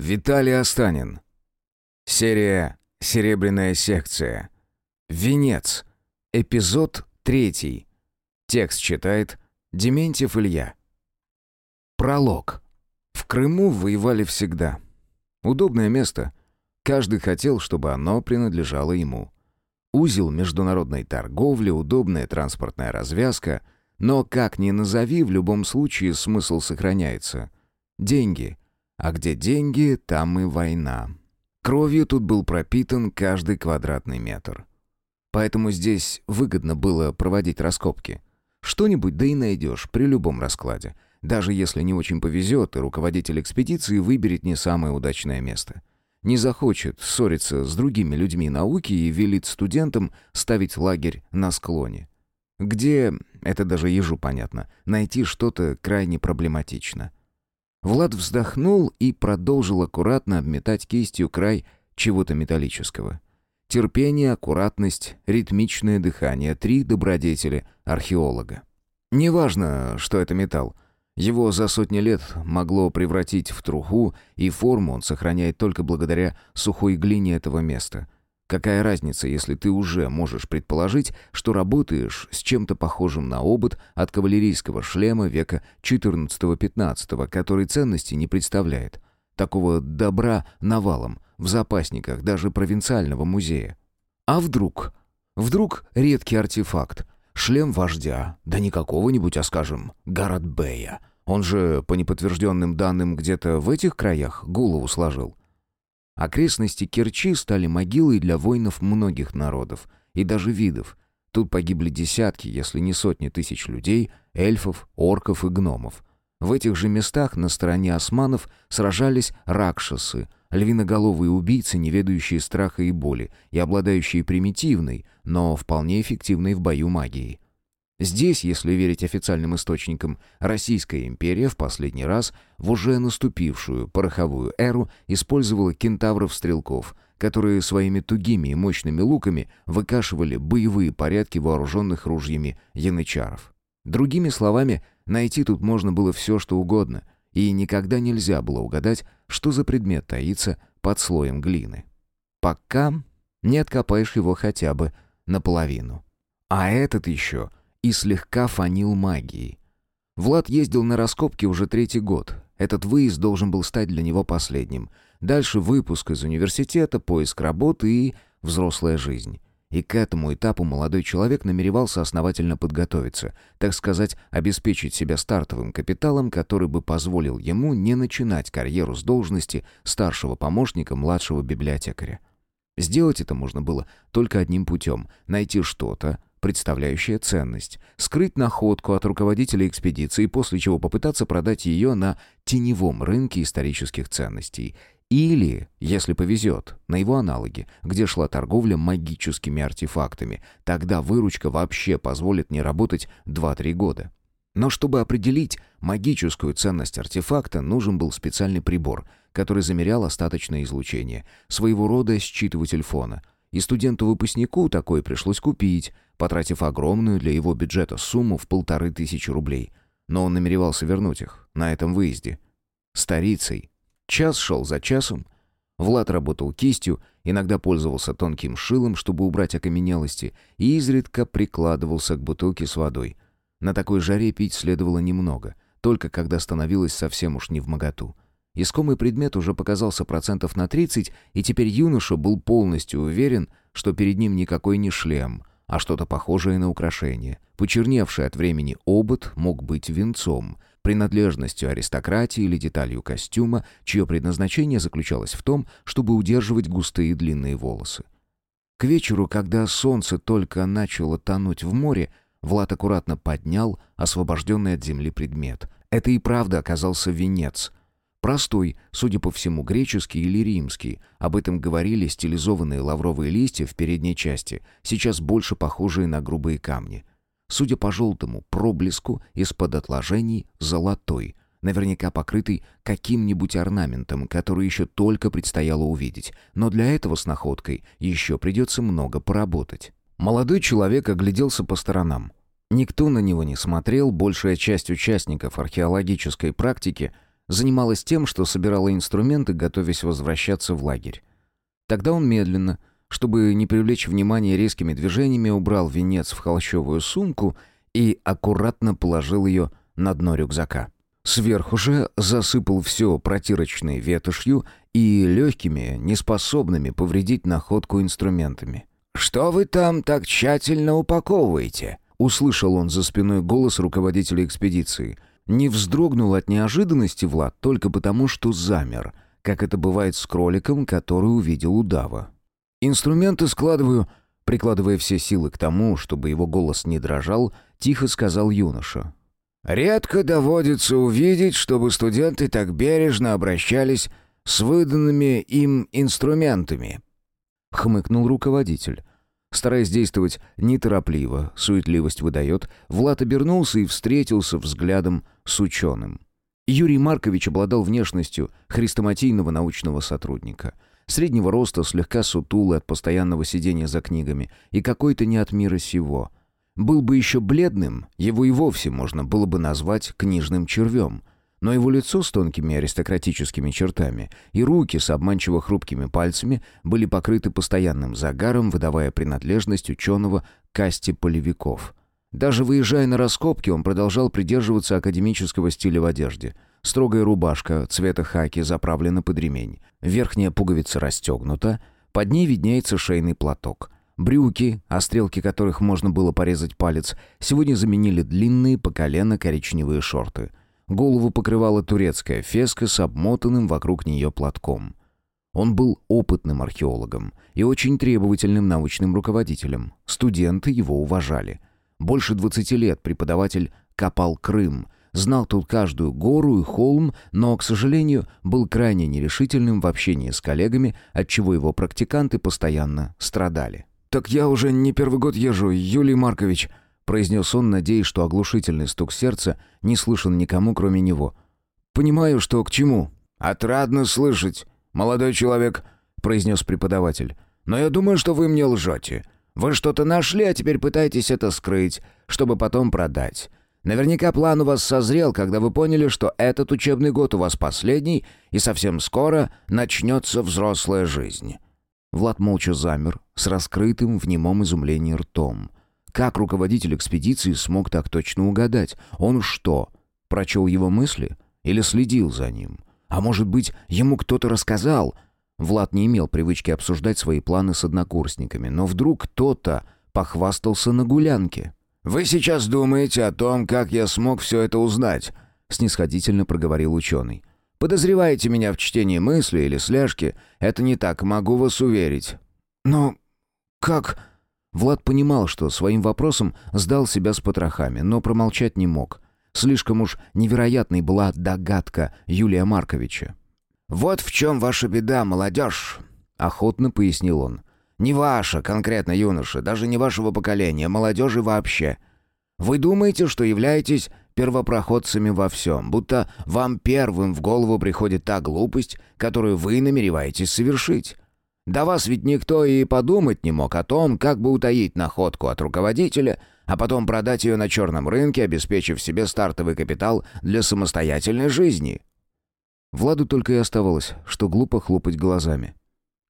Виталий Останин. Серия «Серебряная секция». Венец. Эпизод третий. Текст читает Дементьев Илья. Пролог. В Крыму воевали всегда. Удобное место. Каждый хотел, чтобы оно принадлежало ему. Узел международной торговли, удобная транспортная развязка. Но, как ни назови, в любом случае смысл сохраняется. Деньги. А где деньги, там и война. Кровью тут был пропитан каждый квадратный метр. Поэтому здесь выгодно было проводить раскопки. Что-нибудь да и найдешь при любом раскладе. Даже если не очень повезет, и руководитель экспедиции выберет не самое удачное место. Не захочет ссориться с другими людьми науки и велит студентам ставить лагерь на склоне. Где, это даже ежу понятно, найти что-то крайне проблематично. Влад вздохнул и продолжил аккуратно обметать кистью край чего-то металлического. Терпение, аккуратность, ритмичное дыхание — три добродетели археолога. Неважно, что это металл. Его за сотни лет могло превратить в труху, и форму он сохраняет только благодаря сухой глине этого места — Какая разница, если ты уже можешь предположить, что работаешь с чем-то похожим на обод от кавалерийского шлема века XIV-XV, который ценности не представляет. Такого добра навалом в запасниках даже провинциального музея. А вдруг? Вдруг редкий артефакт. Шлем вождя, да не какого-нибудь, а скажем, Гаратбея. Он же, по неподтвержденным данным, где-то в этих краях голову сложил. Окрестности Керчи стали могилой для воинов многих народов и даже видов. Тут погибли десятки, если не сотни тысяч людей, эльфов, орков и гномов. В этих же местах на стороне османов сражались ракшасы, львиноголовые убийцы, не ведающие страха и боли и обладающие примитивной, но вполне эффективной в бою магией. Здесь, если верить официальным источникам, Российская империя в последний раз в уже наступившую пороховую эру использовала кентавров-стрелков, которые своими тугими и мощными луками выкашивали боевые порядки вооруженных ружьями янычаров. Другими словами, найти тут можно было все, что угодно, и никогда нельзя было угадать, что за предмет таится под слоем глины. Пока не откопаешь его хотя бы наполовину. А этот еще — и слегка фанил магией. Влад ездил на раскопки уже третий год. Этот выезд должен был стать для него последним. Дальше выпуск из университета, поиск работы и взрослая жизнь. И к этому этапу молодой человек намеревался основательно подготовиться, так сказать, обеспечить себя стартовым капиталом, который бы позволил ему не начинать карьеру с должности старшего помощника младшего библиотекаря. Сделать это можно было только одним путем — найти что-то, представляющая ценность, скрыть находку от руководителя экспедиции, после чего попытаться продать ее на теневом рынке исторических ценностей. Или, если повезет, на его аналоге, где шла торговля магическими артефактами. Тогда выручка вообще позволит не работать 2-3 года. Но чтобы определить магическую ценность артефакта, нужен был специальный прибор, который замерял остаточное излучение, своего рода считыватель фона. И студенту-выпускнику такой пришлось купить, потратив огромную для его бюджета сумму в полторы тысячи рублей. Но он намеревался вернуть их на этом выезде. Старицей. Час шел за часом. Влад работал кистью, иногда пользовался тонким шилом, чтобы убрать окаменелости, и изредка прикладывался к бутылке с водой. На такой жаре пить следовало немного, только когда становилось совсем уж не в моготу. Искомый предмет уже показался процентов на 30, и теперь юноша был полностью уверен, что перед ним никакой не шлем, а что-то похожее на украшение. Почерневший от времени обод мог быть венцом, принадлежностью аристократии или деталью костюма, чье предназначение заключалось в том, чтобы удерживать густые длинные волосы. К вечеру, когда солнце только начало тонуть в море, Влад аккуратно поднял освобожденный от земли предмет. Это и правда оказался венец — Простой, судя по всему, греческий или римский. Об этом говорили стилизованные лавровые листья в передней части, сейчас больше похожие на грубые камни. Судя по желтому проблеску, из-под отложений золотой, наверняка покрытый каким-нибудь орнаментом, который еще только предстояло увидеть. Но для этого с находкой еще придется много поработать. Молодой человек огляделся по сторонам. Никто на него не смотрел, большая часть участников археологической практики – занималась тем, что собирала инструменты, готовясь возвращаться в лагерь. Тогда он медленно, чтобы не привлечь внимание резкими движениями, убрал венец в холщовую сумку и аккуратно положил ее на дно рюкзака. Сверху же засыпал все протирочной ветошью и легкими, неспособными повредить находку инструментами. «Что вы там так тщательно упаковываете?» Услышал он за спиной голос руководителя экспедиции. Не вздрогнул от неожиданности Влад только потому, что замер, как это бывает с кроликом, который увидел удава. «Инструменты складываю», прикладывая все силы к тому, чтобы его голос не дрожал, тихо сказал юноша. «Редко доводится увидеть, чтобы студенты так бережно обращались с выданными им инструментами», — хмыкнул руководитель. Стараясь действовать неторопливо, суетливость выдает, Влад обернулся и встретился взглядом с ученым. Юрий Маркович обладал внешностью хрестоматийного научного сотрудника. Среднего роста, слегка сутулый от постоянного сидения за книгами и какой-то не от мира сего — был бы еще бледным, его и вовсе можно было бы назвать книжным червем. Но его лицо с тонкими аристократическими чертами и руки с обманчиво хрупкими пальцами были покрыты постоянным загаром, выдавая принадлежность ученого к касте полевиков. Даже выезжая на раскопки, он продолжал придерживаться академического стиля в одежде. Строгая рубашка цвета хаки заправлена под ремень. Верхняя пуговица расстегнута, под ней виднеется шейный платок — Брюки, о стрелке которых можно было порезать палец, сегодня заменили длинные по колено коричневые шорты. Голову покрывала турецкая феска с обмотанным вокруг нее платком. Он был опытным археологом и очень требовательным научным руководителем. Студенты его уважали. Больше 20 лет преподаватель копал Крым, знал тут каждую гору и холм, но, к сожалению, был крайне нерешительным в общении с коллегами, отчего его практиканты постоянно страдали. «Так я уже не первый год езжу, Юлий Маркович», — произнес он, надеясь, что оглушительный стук сердца не слышен никому, кроме него. «Понимаю, что к чему». «Отрадно слышать, молодой человек», — произнес преподаватель. «Но я думаю, что вы мне лжете. Вы что-то нашли, а теперь пытаетесь это скрыть, чтобы потом продать. Наверняка план у вас созрел, когда вы поняли, что этот учебный год у вас последний, и совсем скоро начнется взрослая жизнь». Влад молча замер, с раскрытым в немом изумлении ртом. Как руководитель экспедиции смог так точно угадать? Он что, прочел его мысли? Или следил за ним? А может быть, ему кто-то рассказал? Влад не имел привычки обсуждать свои планы с однокурсниками, но вдруг кто-то похвастался на гулянке. «Вы сейчас думаете о том, как я смог все это узнать?» — снисходительно проговорил ученый. Подозреваете меня в чтении мысли или слежки, это не так, могу вас уверить». «Но как...» Влад понимал, что своим вопросом сдал себя с потрохами, но промолчать не мог. Слишком уж невероятной была догадка Юлия Марковича. «Вот в чем ваша беда, молодежь», — охотно пояснил он. «Не ваша, конкретно юноша, даже не вашего поколения, молодежи вообще. Вы думаете, что являетесь первопроходцами во всем, будто вам первым в голову приходит та глупость, которую вы намереваетесь совершить. До вас ведь никто и подумать не мог о том, как бы утаить находку от руководителя, а потом продать ее на черном рынке, обеспечив себе стартовый капитал для самостоятельной жизни. Владу только и оставалось, что глупо хлопать глазами.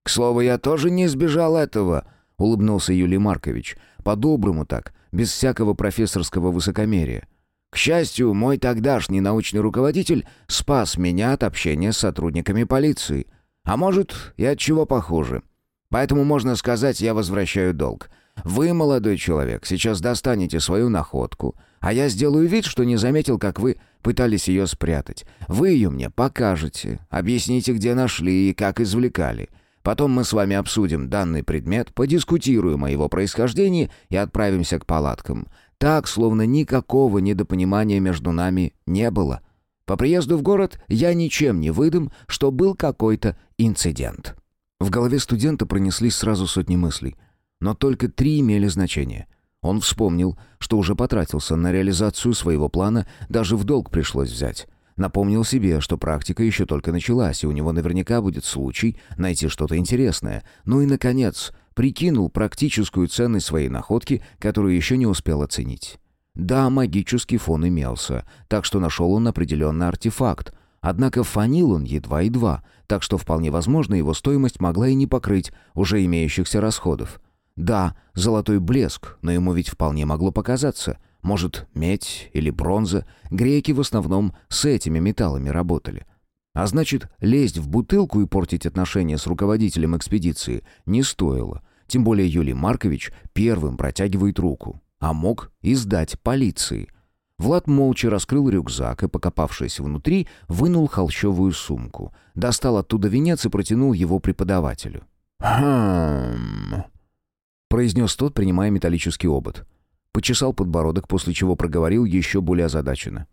«К слову, я тоже не избежал этого», — улыбнулся Юлий Маркович. «По-доброму так, без всякого профессорского высокомерия. К счастью, мой тогдашний научный руководитель спас меня от общения с сотрудниками полиции. А может, и от чего похуже. Поэтому можно сказать, я возвращаю долг. Вы, молодой человек, сейчас достанете свою находку, а я сделаю вид, что не заметил, как вы пытались ее спрятать. Вы ее мне покажете, объясните, где нашли и как извлекали. Потом мы с вами обсудим данный предмет, подискутируем о его происхождении и отправимся к палаткам. Так, словно никакого недопонимания между нами не было. По приезду в город я ничем не выдам, что был какой-то инцидент. В голове студента пронеслись сразу сотни мыслей, но только три имели значение. Он вспомнил, что уже потратился на реализацию своего плана, даже в долг пришлось взять. Напомнил себе, что практика еще только началась, и у него наверняка будет случай найти что-то интересное. Ну и, наконец, прикинул практическую ценность своей находки, которую еще не успел оценить. Да, магический фон имелся, так что нашел он определенный артефакт. Однако фанил он едва-едва, так что вполне возможно его стоимость могла и не покрыть уже имеющихся расходов. Да, золотой блеск, но ему ведь вполне могло показаться. Может, медь или бронза. Греки в основном с этими металлами работали. А значит, лезть в бутылку и портить отношения с руководителем экспедиции не стоило. Тем более Юлий Маркович первым протягивает руку. А мог и сдать полиции – Влад молча раскрыл рюкзак и, покопавшись внутри, вынул холщовую сумку. Достал оттуда венец и протянул его преподавателю. «Хм...» — произнес тот, принимая металлический обод. Почесал подбородок, после чего проговорил еще более озадаченно.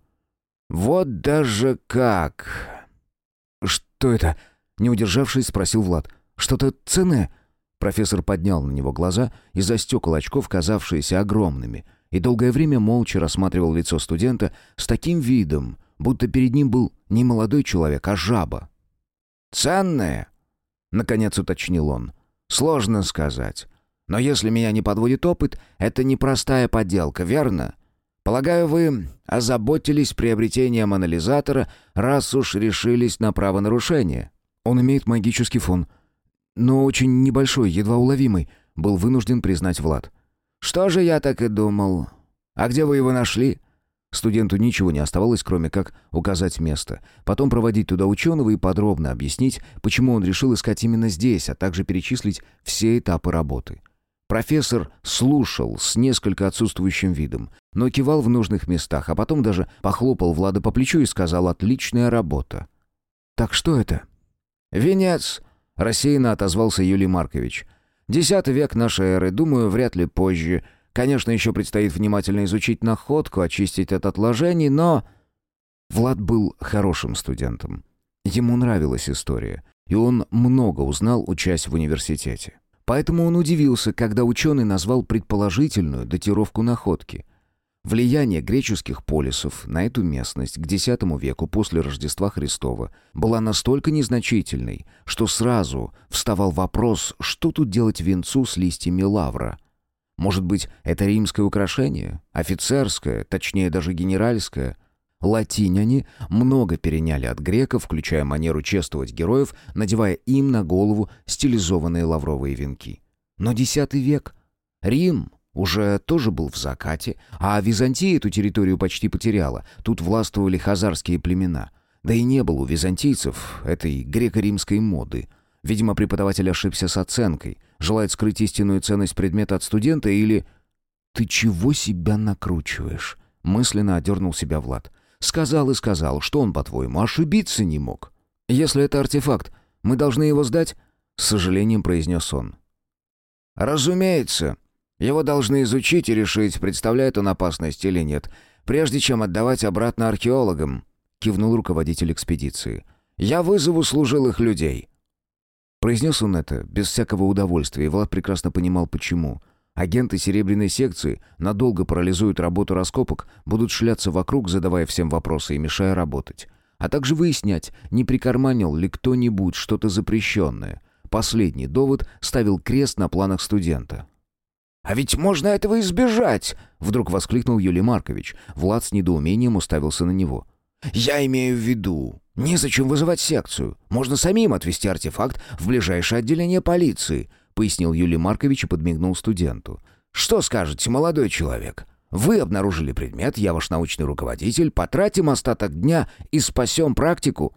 «Вот даже как!» «Что это?» — не удержавшись, спросил Влад. «Что-то ценное?» Профессор поднял на него глаза из-за стекол очков, казавшиеся огромными — и долгое время молча рассматривал лицо студента с таким видом, будто перед ним был не молодой человек, а жаба. «Ценное?» — наконец уточнил он. «Сложно сказать. Но если меня не подводит опыт, это непростая подделка, верно? Полагаю, вы озаботились приобретением анализатора, раз уж решились на правонарушение». «Он имеет магический фон, но очень небольшой, едва уловимый», — был вынужден признать Влад. «Что же я так и думал? А где вы его нашли?» Студенту ничего не оставалось, кроме как указать место, потом проводить туда ученого и подробно объяснить, почему он решил искать именно здесь, а также перечислить все этапы работы. Профессор слушал с несколько отсутствующим видом, но кивал в нужных местах, а потом даже похлопал Влада по плечу и сказал «отличная работа». «Так что это?» «Венец», — рассеянно отозвался Юлий Маркович. Десятый век нашей эры, думаю, вряд ли позже. Конечно, еще предстоит внимательно изучить находку, очистить от отложений, но... Влад был хорошим студентом. Ему нравилась история, и он много узнал, учась в университете. Поэтому он удивился, когда ученый назвал предположительную датировку находки — Влияние греческих полисов на эту местность к X веку после Рождества Христова было настолько незначительной, что сразу вставал вопрос, что тут делать венцу с листьями лавра. Может быть, это римское украшение, офицерское, точнее даже генеральское. Латиняне много переняли от греков, включая манеру чествовать героев, надевая им на голову стилизованные лавровые венки. Но X век. Рим уже тоже был в закате, а Византия эту территорию почти потеряла. Тут властвовали хазарские племена. Да и не было у византийцев этой греко-римской моды. Видимо, преподаватель ошибся с оценкой, желает скрыть истинную ценность предмета от студента или... «Ты чего себя накручиваешь?» — мысленно одернул себя Влад. «Сказал и сказал, что он, по-твоему, ошибиться не мог. Если это артефакт, мы должны его сдать?» — с сожалением произнес он. «Разумеется», его должны изучить и решить, представляет он опасность или нет, прежде чем отдавать обратно археологам», — кивнул руководитель экспедиции. «Я вызову служилых людей». Произнес он это без всякого удовольствия, и Влад прекрасно понимал, почему. Агенты Серебряной секции надолго парализуют работу раскопок, будут шляться вокруг, задавая всем вопросы и мешая работать. А также выяснять, не прикарманил ли кто-нибудь что-то запрещенное. Последний довод ставил крест на планах студента. «А ведь можно этого избежать!» — вдруг воскликнул Юлий Маркович. Влад с недоумением уставился на него. «Я имею в виду, незачем вызывать секцию. Можно самим отвезти артефакт в ближайшее отделение полиции», — пояснил Юлий Маркович и подмигнул студенту. «Что скажете, молодой человек? Вы обнаружили предмет, я ваш научный руководитель, потратим остаток дня и спасем практику».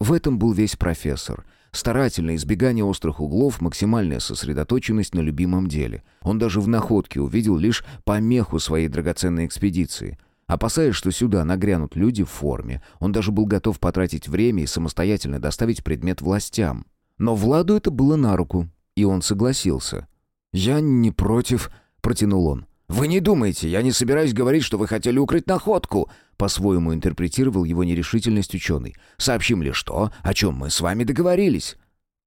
В этом был весь профессор — Старательное избегание острых углов, максимальная сосредоточенность на любимом деле. Он даже в находке увидел лишь помеху своей драгоценной экспедиции. Опасаясь, что сюда нагрянут люди в форме, он даже был готов потратить время и самостоятельно доставить предмет властям. Но Владу это было на руку, и он согласился. «Я не против», — протянул он. «Вы не думайте, я не собираюсь говорить, что вы хотели укрыть находку!» По-своему интерпретировал его нерешительность ученый. «Сообщим лишь то, о чем мы с вами договорились».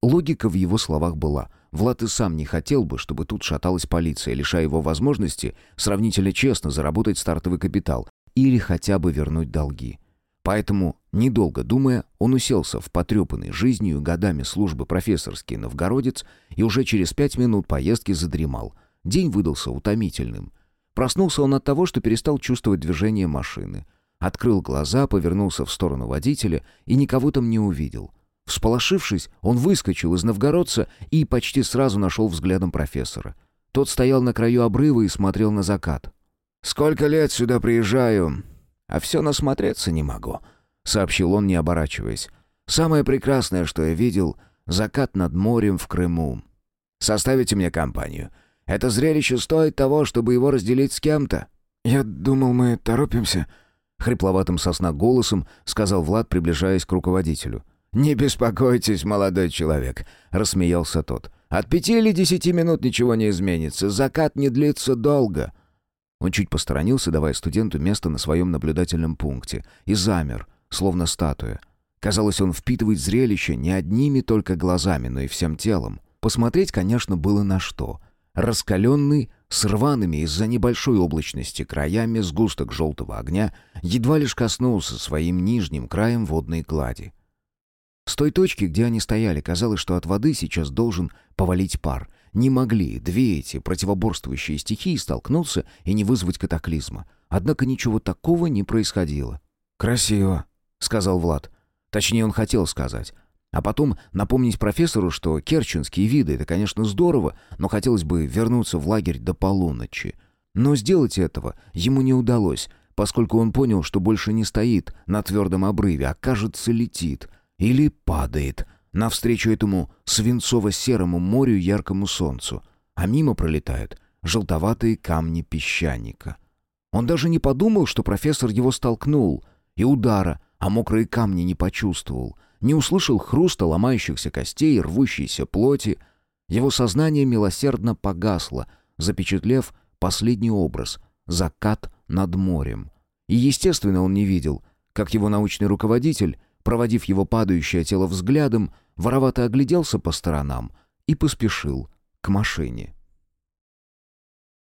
Логика в его словах была. Влад и сам не хотел бы, чтобы тут шаталась полиция, лишая его возможности сравнительно честно заработать стартовый капитал или хотя бы вернуть долги. Поэтому, недолго думая, он уселся в потрепанный жизнью годами службы профессорский новгородец и уже через пять минут поездки задремал. День выдался утомительным. Проснулся он от того, что перестал чувствовать движение машины. Открыл глаза, повернулся в сторону водителя и никого там не увидел. Всполошившись, он выскочил из новгородца и почти сразу нашел взглядом профессора. Тот стоял на краю обрыва и смотрел на закат. «Сколько лет сюда приезжаю, а все насмотреться не могу», — сообщил он, не оборачиваясь. «Самое прекрасное, что я видел — закат над морем в Крыму. Составите мне компанию. Это зрелище стоит того, чтобы его разделить с кем-то». «Я думал, мы торопимся», — хрипловатым сосна голосом сказал Влад, приближаясь к руководителю. «Не беспокойтесь, молодой человек», — рассмеялся тот. «От пяти или десяти минут ничего не изменится. Закат не длится долго». Он чуть посторонился, давая студенту место на своем наблюдательном пункте, и замер, словно статуя. Казалось, он впитывает зрелище не одними только глазами, но и всем телом. Посмотреть, конечно, было на что. Раскаленный, с рваными из-за небольшой облачности краями сгусток желтого огня едва лишь коснулся своим нижним краем водной глади. С той точки, где они стояли, казалось, что от воды сейчас должен повалить пар. Не могли две эти противоборствующие стихии столкнуться и не вызвать катаклизма. Однако ничего такого не происходило. «Красиво», — сказал Влад. Точнее, он хотел сказать. А потом напомнить профессору, что керченские виды — это, конечно, здорово, но хотелось бы вернуться в лагерь до полуночи. Но сделать этого ему не удалось, поскольку он понял, что больше не стоит на твердом обрыве, а, кажется, летит или падает навстречу этому свинцово-серому морю яркому солнцу, а мимо пролетают желтоватые камни песчаника. Он даже не подумал, что профессор его столкнул, и удара, а мокрые камни не почувствовал — не услышал хруста ломающихся костей и рвущейся плоти. Его сознание милосердно погасло, запечатлев последний образ — закат над морем. И, естественно, он не видел, как его научный руководитель, проводив его падающее тело взглядом, воровато огляделся по сторонам и поспешил к машине.